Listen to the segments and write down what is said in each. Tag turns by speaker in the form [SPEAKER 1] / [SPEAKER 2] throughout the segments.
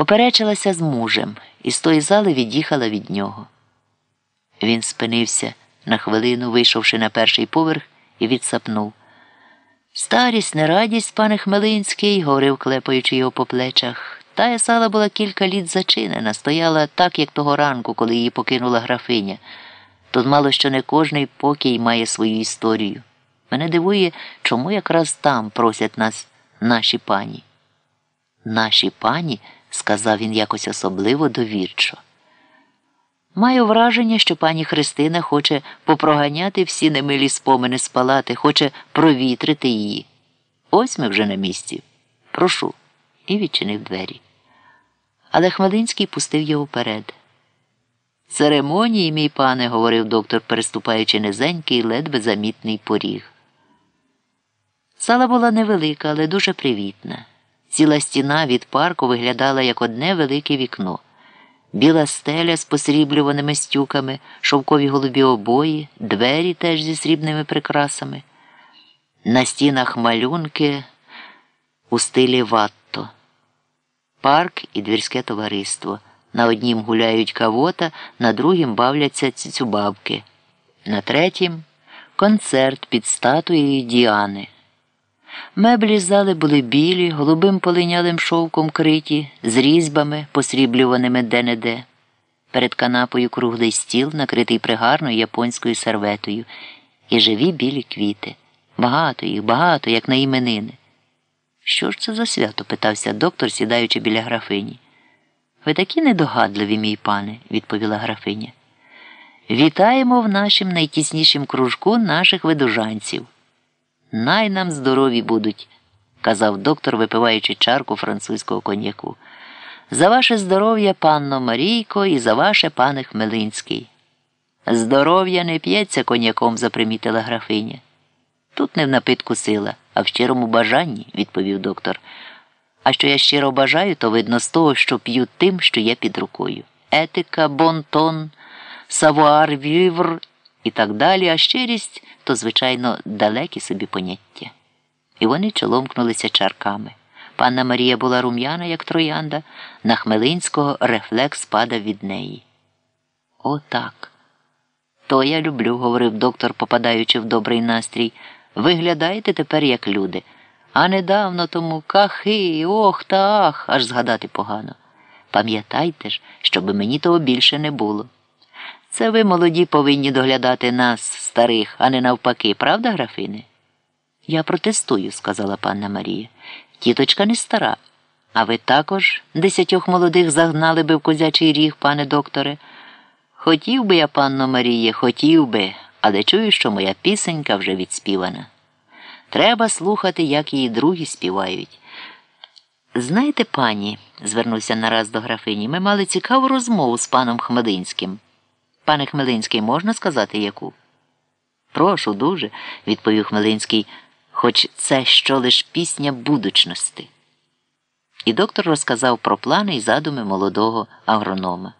[SPEAKER 1] Поперечилася з мужем і з тої зали від'їхала від нього. Він спинився на хвилину, вийшовши на перший поверх, і відсапнув. Старість, не радість, пане Хмелинський, говорив, клепаючи його по плечах. Тая сала була кілька літ зачинена, стояла так, як того ранку, коли її покинула графиня. Тут мало що не кожний покій має свою історію. Мене дивує, чому якраз там просять нас наші пані. Наші пані, сказав він якось особливо довірчо. Маю враження, що пані Христина хоче попроганяти всі немилі спомини з палати, хоче провітрити її. Ось ми вже на місці. Прошу. І відчинив двері. Але Хмелинський пустив його вперед. Церемонії, мій пане, говорив доктор, переступаючи низенький, ледве замітний поріг. Сала була невелика, але дуже привітна. Ціла стіна від парку виглядала як одне велике вікно. Біла стеля з посріблюваними стюками, шовкові голубі обої, двері теж зі срібними прикрасами. На стінах малюнки у стилі ватто. Парк і двірське товариство. На однім гуляють кавота, на другім бавляться цюцюбабки. На третім концерт під статуєю Діани. Меблі зали були білі, голубим полинялим шовком криті, з різьбами, посріблюваними де-не-де. Перед канапою круглий стіл, накритий пригарною японською серветою, і живі білі квіти. Багато їх, багато, як на іменини. Що ж це за свято? питався доктор, сідаючи біля графині. Ви такі недогадливі, мій пане, відповіла графиня. Вітаємо в нашім найтіснішім кружку наших видужанців. Най нам здорові будуть, казав доктор, випиваючи чарку французького коньяку. За ваше здоров'я, панно Марійко, і за ваше пане Хмелинський. Здоров'я не п'ється коньяком, запримітила графиня. Тут не в напитку сила, а в щирому бажанні, відповів доктор. А що я щиро бажаю, то видно з того, що п'ю тим, що є під рукою. Етика, бонтон, савуар, вівр і так далі, а щирість то, звичайно, далекі собі поняття. І вони чоломкнулися чарками. Панна Марія була рум'яна, як троянда, на Хмелинського рефлекс падав від неї. О, так. То я люблю, говорив доктор, попадаючи в добрий настрій. Виглядаєте тепер як люди. А недавно тому кахи, ох та ах, аж згадати погано. Пам'ятайте ж, щоби мені того більше не було. Це ви, молоді, повинні доглядати нас, старих, а не навпаки, правда, графине? Я протестую, сказала панна Марія. Тіточка не стара. А ви також десятьох молодих загнали би в козячий ріг, пане докторе. Хотів би я, панно Маріє, хотів би, але чую, що моя пісенька вже відспівана. Треба слухати, як її другі співають. Знаєте, пані, звернувся нараз до графині, ми мали цікаву розмову з паном Хмелинським. Пане Хмелинський, можна сказати яку? Прошу дуже, відповів Хмелинський, хоч це що лиш пісня будучності. І доктор розказав про плани і задуми молодого агронома.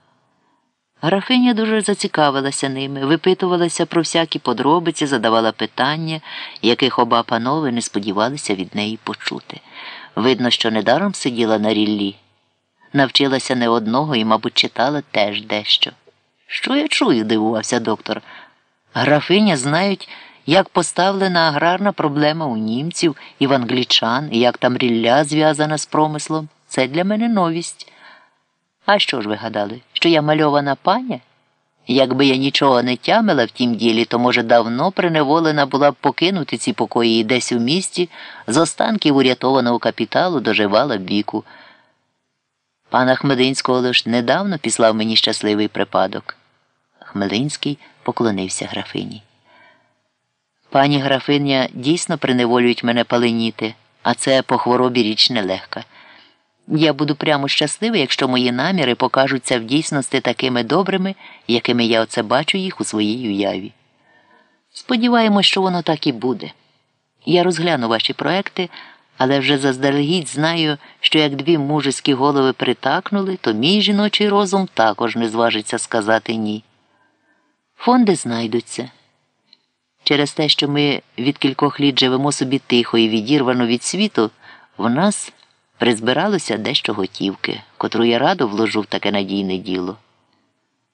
[SPEAKER 1] Графиня дуже зацікавилася ними, випитувалася про всякі подробиці, задавала питання, яких оба панове не сподівалися від неї почути. Видно, що недаром сиділа на ріллі, навчилася не одного і, мабуть, читала теж дещо. Що я чую? дивувався доктор. Графиня знають, як поставлена аграрна проблема у німців і в англічан, і як там рілля зв'язана з промислом. Це для мене новість. А що ж ви гадали, що я мальована паня? Якби я нічого не тямила в тім ділі, то, може, давно приневолена була б покинути ці покої і десь у місті, з останків урятованого капіталу доживала б віку. Пана Хмединського лиш недавно післав мені щасливий припадок. Хмелинський поклонився графині. Пані графиня дійсно приневолюють мене паленіти, а це по хворобі річ нелегка. Я буду прямо щасливий, якщо мої наміри покажуться в дійсності такими добрими, якими я оце бачу їх у своїй уяві. Сподіваємось, що воно так і буде. Я розгляну ваші проекти, але вже заздалегідь знаю, що як дві мужеські голови притакнули, то мій жіночий розум також не зважиться сказати ні. Фонди знайдуться. Через те, що ми від кількох літ живемо собі тихо і відірвано від світу, в нас Призбиралося дещо готівки, котру я радо вложу в таке надійне діло.